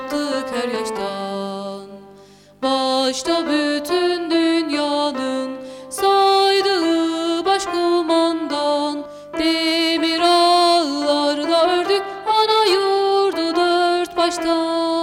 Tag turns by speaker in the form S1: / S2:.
S1: yarattık her yaştan. Başta bütün dünyanın saydığı başkumandan Demir ağlarla ördük ana yurdu dört baştan.